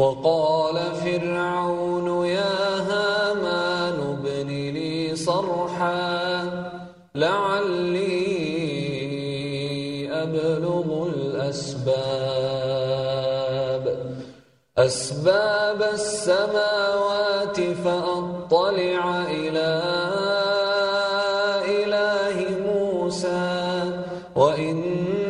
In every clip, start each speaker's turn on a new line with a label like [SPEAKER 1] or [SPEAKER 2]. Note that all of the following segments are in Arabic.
[SPEAKER 1] وقال فرعون يا هامان ابن لي صرحا لعلي أبلغ الأسباب. أسباب السماوات فأطلع إلى إله موسى وإني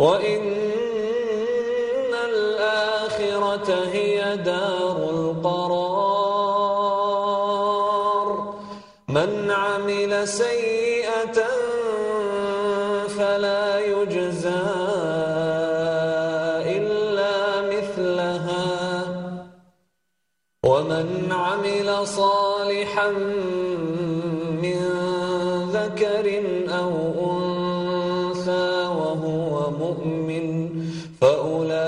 [SPEAKER 1] وإن الآخرة هي دار القرار من عمل سيئة فلا يجزى إلا مثلها ومن عمل صالحا من ذكر أو أنثى فأولئك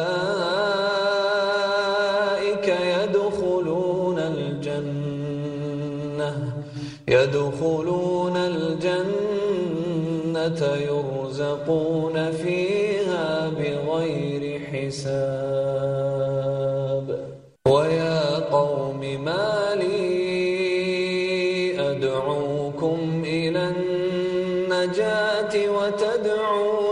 [SPEAKER 1] يدخلون الجنة يدخلون الجنة يرزقون فيها بغير حساب. ويا قوم ما لي أدعوكم إلى النجاة وتدعونني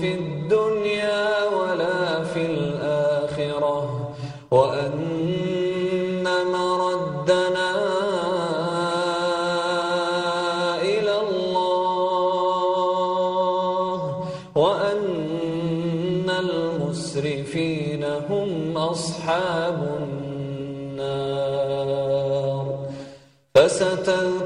[SPEAKER 1] في الدنيا ولا في الآخرة وأن مردنا إلى الله وأن المسرفين هم أصحاب النار. فستذكرون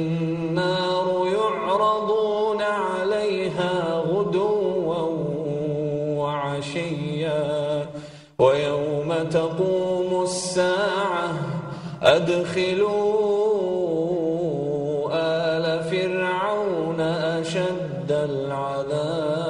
[SPEAKER 1] ويوم تقوم الساعة أدخلوا آل فرعون أشد العذاب.